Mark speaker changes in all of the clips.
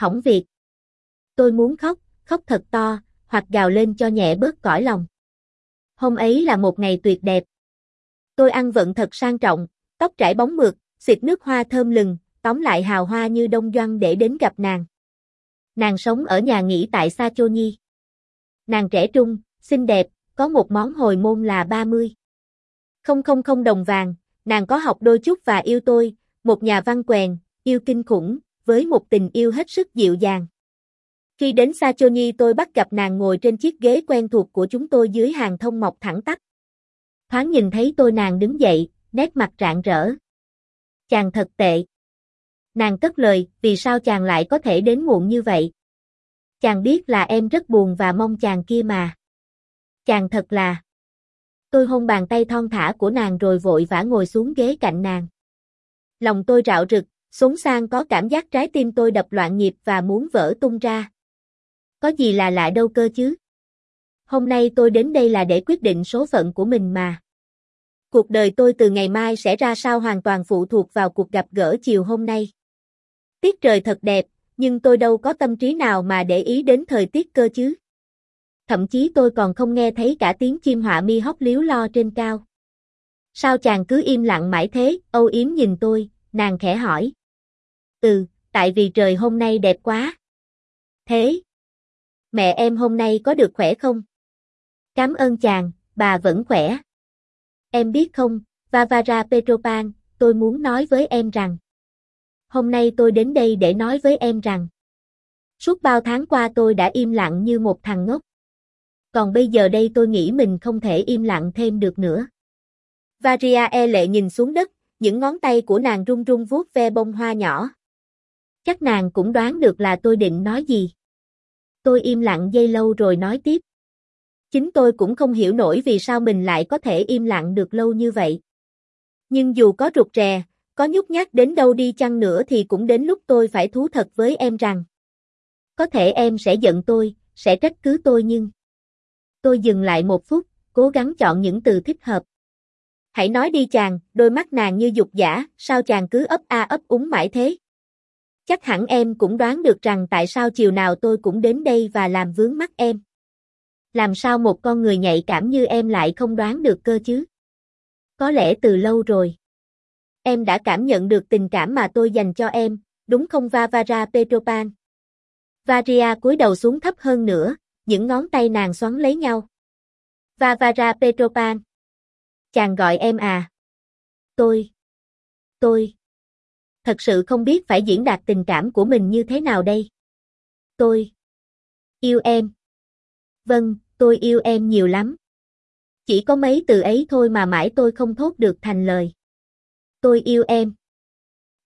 Speaker 1: hỏng việc. Tôi muốn khóc, khóc thật to, hoặc gào lên cho nhẹ bớt cõi lòng. Hôm ấy là một ngày tuyệt đẹp. Tôi ăn vận thật sang trọng, tóc trải bóng mượt, xịt nước hoa thơm lừng, tóm lại hào hoa như đông Doanh để đến gặp nàng. Nàng sống ở nhà nghỉ tại Sa Chô Nhi. Nàng trẻ trung, xinh đẹp, có một món hồi môn là 30. Không không không đồng vàng, nàng có học đôi chút và yêu tôi, một nhà văn quèn, yêu kinh khủng, với một tình yêu hết sức dịu dàng. Khi đến Sa Chô Nhi tôi bắt gặp nàng ngồi trên chiếc ghế quen thuộc của chúng tôi dưới hàng thông mọc thẳng tắp. Thoáng nhìn thấy tôi nàng đứng dậy, nét mặt rạng rỡ. Chàng thật tệ. Nàng cất lời, vì sao chàng lại có thể đến muộn như vậy? Chàng biết là em rất buồn và mong chàng kia mà. Chàng thật là. Tôi hôn bàn tay thon thả của nàng rồi vội vã ngồi xuống ghế cạnh nàng. Lòng tôi rạo rực, xuống sang có cảm giác trái tim tôi đập loạn nhịp và muốn vỡ tung ra. Có gì là lạ đâu cơ chứ? Hôm nay tôi đến đây là để quyết định số phận của mình mà. Cuộc đời tôi từ ngày mai sẽ ra sao hoàn toàn phụ thuộc vào cuộc gặp gỡ chiều hôm nay. Tiết trời thật đẹp, nhưng tôi đâu có tâm trí nào mà để ý đến thời tiết cơ chứ. Thậm chí tôi còn không nghe thấy cả tiếng chim họa mi hót líu lo trên cao. Sao chàng cứ im lặng mãi thế, âu yếm nhìn tôi, nàng khẽ hỏi. Ừ, tại vì trời hôm nay đẹp quá. Thế, mẹ em hôm nay có được khỏe không? Cảm ơn chàng, bà vẫn khỏe. Em biết không, Vavara Petropan, tôi muốn nói với em rằng. Hôm nay tôi đến đây để nói với em rằng. Suốt bao tháng qua tôi đã im lặng như một thằng ngốc. Còn bây giờ đây tôi nghĩ mình không thể im lặng thêm được nữa. Varia e lệ nhìn xuống đất, những ngón tay của nàng run run vuốt ve bông hoa nhỏ. Chắc nàng cũng đoán được là tôi định nói gì. Tôi im lặng dây lâu rồi nói tiếp. Chính tôi cũng không hiểu nổi vì sao mình lại có thể im lặng được lâu như vậy. Nhưng dù có rụt rè, có nhút nhát đến đâu đi chăng nữa thì cũng đến lúc tôi phải thú thật với em rằng. Có thể em sẽ giận tôi, sẽ trách cứ tôi nhưng... Tôi dừng lại một phút, cố gắng chọn những từ thích hợp. Hãy nói đi chàng, đôi mắt nàng như dục giả, sao chàng cứ ấp a ấp úng mãi thế? Chắc hẳn em cũng đoán được rằng tại sao chiều nào tôi cũng đến đây và làm vướng mắt em. Làm sao một con người nhạy cảm như em lại không đoán được cơ chứ? Có lẽ từ lâu rồi. Em đã cảm nhận được tình cảm mà tôi dành cho em, đúng không Vavara Petropan? Varia cúi đầu xuống thấp hơn nữa, những ngón tay nàng xoắn lấy nhau. Vavara Petropan. Chàng gọi em à? Tôi. Tôi. Thật sự không biết phải diễn đạt tình cảm của mình như thế nào đây. Tôi. Yêu em. Vâng, tôi yêu em nhiều lắm. Chỉ có mấy từ ấy thôi mà mãi tôi không thốt được thành lời. Tôi yêu em.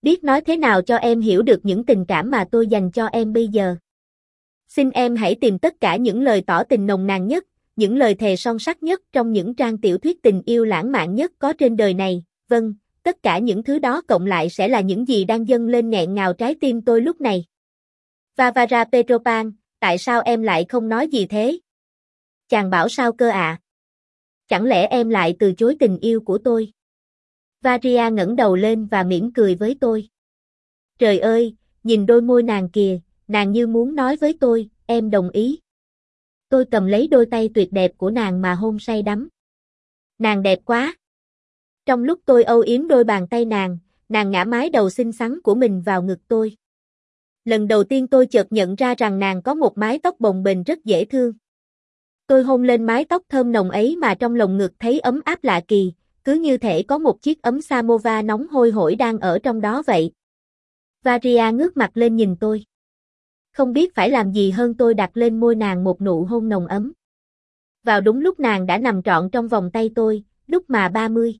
Speaker 1: Biết nói thế nào cho em hiểu được những tình cảm mà tôi dành cho em bây giờ. Xin em hãy tìm tất cả những lời tỏ tình nồng nàn nhất, những lời thề son sắt nhất trong những trang tiểu thuyết tình yêu lãng mạn nhất có trên đời này. Vâng, tất cả những thứ đó cộng lại sẽ là những gì đang dâng lên nghẹn ngào trái tim tôi lúc này. Vavara Petropan, tại sao em lại không nói gì thế? Chàng bảo sao cơ ạ? À? Chẳng lẽ em lại từ chối tình yêu của tôi? Varia ngẩng đầu lên và mỉm cười với tôi. Trời ơi, nhìn đôi môi nàng kìa, nàng như muốn nói với tôi, em đồng ý. Tôi cầm lấy đôi tay tuyệt đẹp của nàng mà hôn say đắm. Nàng đẹp quá. Trong lúc tôi âu yếm đôi bàn tay nàng, nàng ngã mái đầu xinh xắn của mình vào ngực tôi. Lần đầu tiên tôi chợt nhận ra rằng nàng có một mái tóc bồng bềnh rất dễ thương. Tôi hôn lên mái tóc thơm nồng ấy mà trong lồng ngực thấy ấm áp lạ kỳ, cứ như thể có một chiếc ấm samovar nóng hôi hổi đang ở trong đó vậy. Varia ngước mặt lên nhìn tôi. Không biết phải làm gì hơn tôi đặt lên môi nàng một nụ hôn nồng ấm. Vào đúng lúc nàng đã nằm trọn trong vòng tay tôi, lúc mà 30.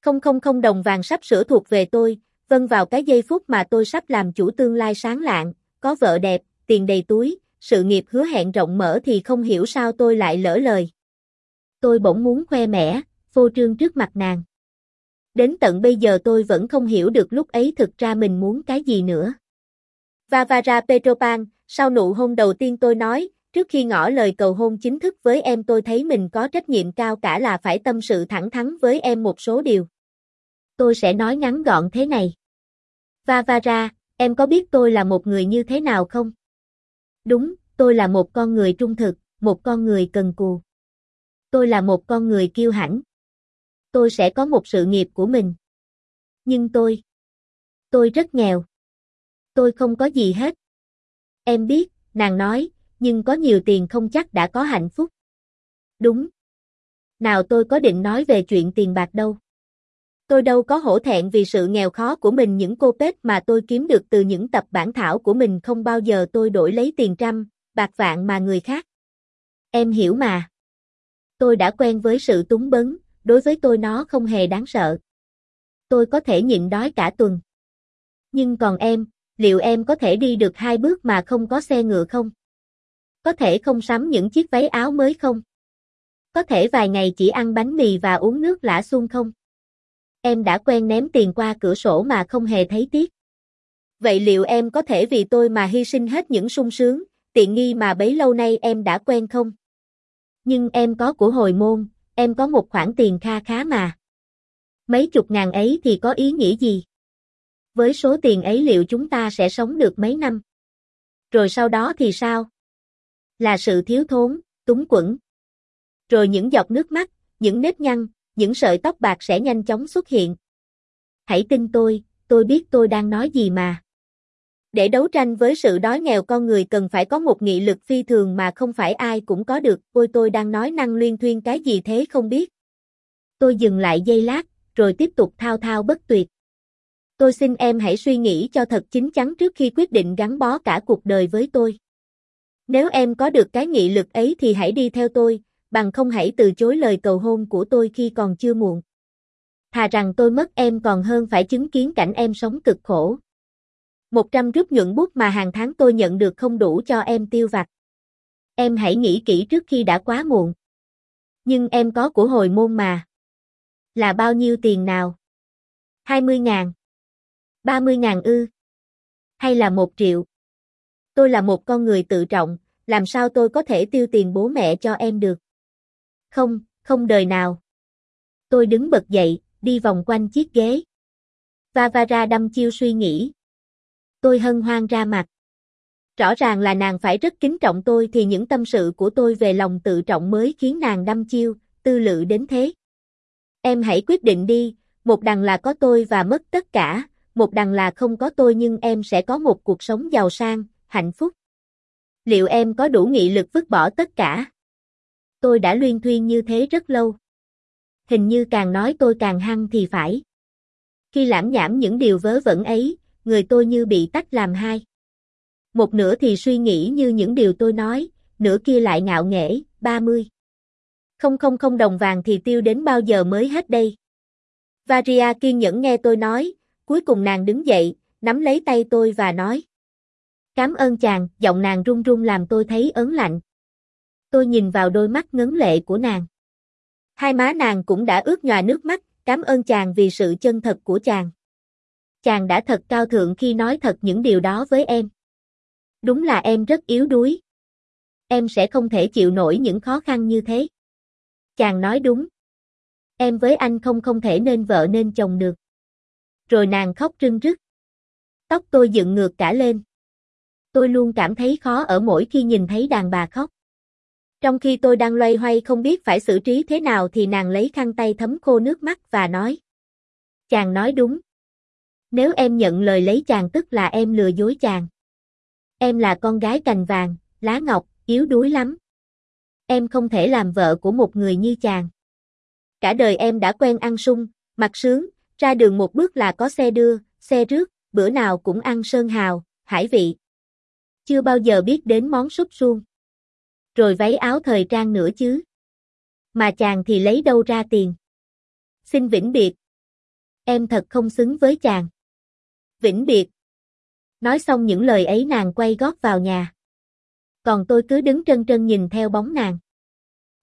Speaker 1: Không không không đồng vàng sắp sửa thuộc về tôi, vâng vào cái giây phút mà tôi sắp làm chủ tương lai sáng lạng, có vợ đẹp, tiền đầy túi, sự nghiệp hứa hẹn rộng mở thì không hiểu sao tôi lại lỡ lời. Tôi bỗng muốn khoe mẽ, phô trương trước mặt nàng. Đến tận bây giờ tôi vẫn không hiểu được lúc ấy thực ra mình muốn cái gì nữa. Vavara Petropan, sau nụ hôn đầu tiên tôi nói, trước khi ngỏ lời cầu hôn chính thức với em tôi thấy mình có trách nhiệm cao cả là phải tâm sự thẳng thắn với em một số điều. Tôi sẽ nói ngắn gọn thế này. Vavara, Em có biết tôi là một người như thế nào không? Đúng, tôi là một con người trung thực, một con người cần cù. Tôi là một con người kiêu hãnh. Tôi sẽ có một sự nghiệp của mình. Nhưng tôi, tôi rất nghèo. Tôi không có gì hết. Em biết, nàng nói, nhưng có nhiều tiền không chắc đã có hạnh phúc. Đúng. Nào tôi có định nói về chuyện tiền bạc đâu. Tôi đâu có hổ thẹn vì sự nghèo khó của mình những cô pết mà tôi kiếm được từ những tập bản thảo của mình không bao giờ tôi đổi lấy tiền trăm, bạc vạn mà người khác. Em hiểu mà. Tôi đã quen với sự túng bấn, đối với tôi nó không hề đáng sợ. Tôi có thể nhịn đói cả tuần. Nhưng còn em, liệu em có thể đi được hai bước mà không có xe ngựa không? Có thể không sắm những chiếc váy áo mới không? Có thể vài ngày chỉ ăn bánh mì và uống nước lã xuông không? Em đã quen ném tiền qua cửa sổ mà không hề thấy tiếc. Vậy liệu em có thể vì tôi mà hy sinh hết những sung sướng, tiện nghi mà bấy lâu nay em đã quen không? Nhưng em có của hồi môn, em có một khoản tiền kha khá mà. Mấy chục ngàn ấy thì có ý nghĩa gì? Với số tiền ấy liệu chúng ta sẽ sống được mấy năm? Rồi sau đó thì sao? Là sự thiếu thốn, túng quẫn. Rồi những giọt nước mắt, những nếp nhăn, những sợi tóc bạc sẽ nhanh chóng xuất hiện. Hãy tin tôi, tôi biết tôi đang nói gì mà. Để đấu tranh với sự đói nghèo con người cần phải có một nghị lực phi thường mà không phải ai cũng có được. Ôi tôi đang nói năng luyên thuyên cái gì thế không biết. Tôi dừng lại giây lát, rồi tiếp tục thao thao bất tuyệt. Tôi xin em hãy suy nghĩ cho thật chính chắn trước khi quyết định gắn bó cả cuộc đời với tôi. Nếu em có được cái nghị lực ấy thì hãy đi theo tôi, bằng không hãy từ chối lời cầu hôn của tôi khi còn chưa muộn. Thà rằng tôi mất em còn hơn phải chứng kiến cảnh em sống cực khổ. 100 rút nhuận bút mà hàng tháng tôi nhận được không đủ cho em tiêu vặt. Em hãy nghĩ kỹ trước khi đã quá muộn. Nhưng em có của hồi môn mà. Là bao nhiêu tiền nào? 20 ngàn. 30 ngàn ư. Hay là 1 triệu. Tôi là một con người tự trọng, làm sao tôi có thể tiêu tiền bố mẹ cho em được? Không, không đời nào. Tôi đứng bật dậy, đi vòng quanh chiếc ghế. Vavara đâm chiêu suy nghĩ. Tôi hân hoan ra mặt. Rõ ràng là nàng phải rất kính trọng tôi thì những tâm sự của tôi về lòng tự trọng mới khiến nàng đâm chiêu, tư lự đến thế. Em hãy quyết định đi, một đằng là có tôi và mất tất cả, một đằng là không có tôi nhưng em sẽ có một cuộc sống giàu sang, hạnh phúc. Liệu em có đủ nghị lực vứt bỏ tất cả? Tôi đã luyên thuyên như thế rất lâu. Hình như càng nói tôi càng hăng thì phải. Khi lãm nhảm những điều vớ vẩn ấy, người tôi như bị tách làm hai. Một nửa thì suy nghĩ như những điều tôi nói, nửa kia lại ngạo nghễ, 30. Không không không đồng vàng thì tiêu đến bao giờ mới hết đây. Varia kiên nhẫn nghe tôi nói, cuối cùng nàng đứng dậy, nắm lấy tay tôi và nói cám ơn chàng, giọng nàng run run làm tôi thấy ớn lạnh. Tôi nhìn vào đôi mắt ngấn lệ của nàng. Hai má nàng cũng đã ướt nhòa nước mắt, cảm ơn chàng vì sự chân thật của chàng. Chàng đã thật cao thượng khi nói thật những điều đó với em. Đúng là em rất yếu đuối. Em sẽ không thể chịu nổi những khó khăn như thế. Chàng nói đúng. Em với anh không không thể nên vợ nên chồng được. Rồi nàng khóc rưng rức. Tóc tôi dựng ngược cả lên. Tôi luôn cảm thấy khó ở mỗi khi nhìn thấy đàn bà khóc. Trong khi tôi đang loay hoay không biết phải xử trí thế nào thì nàng lấy khăn tay thấm khô nước mắt và nói. Chàng nói đúng. Nếu em nhận lời lấy chàng tức là em lừa dối chàng. Em là con gái cành vàng, lá ngọc, yếu đuối lắm. Em không thể làm vợ của một người như chàng. Cả đời em đã quen ăn sung, mặc sướng, ra đường một bước là có xe đưa, xe rước, bữa nào cũng ăn sơn hào, hải vị. Chưa bao giờ biết đến món súp suông rồi váy áo thời trang nữa chứ. Mà chàng thì lấy đâu ra tiền. Xin vĩnh biệt. Em thật không xứng với chàng. Vĩnh biệt. Nói xong những lời ấy nàng quay gót vào nhà. Còn tôi cứ đứng trân trân nhìn theo bóng nàng.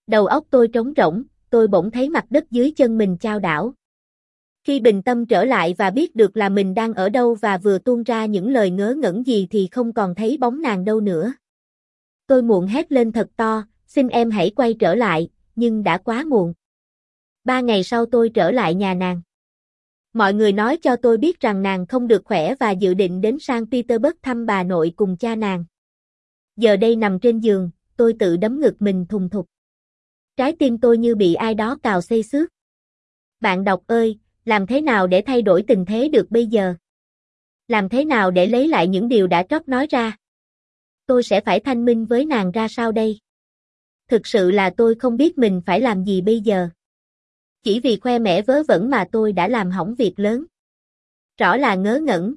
Speaker 1: Đầu óc tôi trống rỗng, tôi bỗng thấy mặt đất dưới chân mình trao đảo. Khi bình tâm trở lại và biết được là mình đang ở đâu và vừa tuôn ra những lời ngớ ngẩn gì thì không còn thấy bóng nàng đâu nữa. Tôi muộn hét lên thật to, xin em hãy quay trở lại, nhưng đã quá muộn. Ba ngày sau tôi trở lại nhà nàng. Mọi người nói cho tôi biết rằng nàng không được khỏe và dự định đến sang Petersburg thăm bà nội cùng cha nàng. Giờ đây nằm trên giường, tôi tự đấm ngực mình thùng thục. Trái tim tôi như bị ai đó cào xây xước. Bạn đọc ơi, làm thế nào để thay đổi tình thế được bây giờ? Làm thế nào để lấy lại những điều đã trót nói ra? Tôi sẽ phải thanh minh với nàng ra sao đây? Thực sự là tôi không biết mình phải làm gì bây giờ. Chỉ vì khoe mẽ vớ vẩn mà tôi đã làm hỏng việc lớn. Rõ là ngớ ngẩn,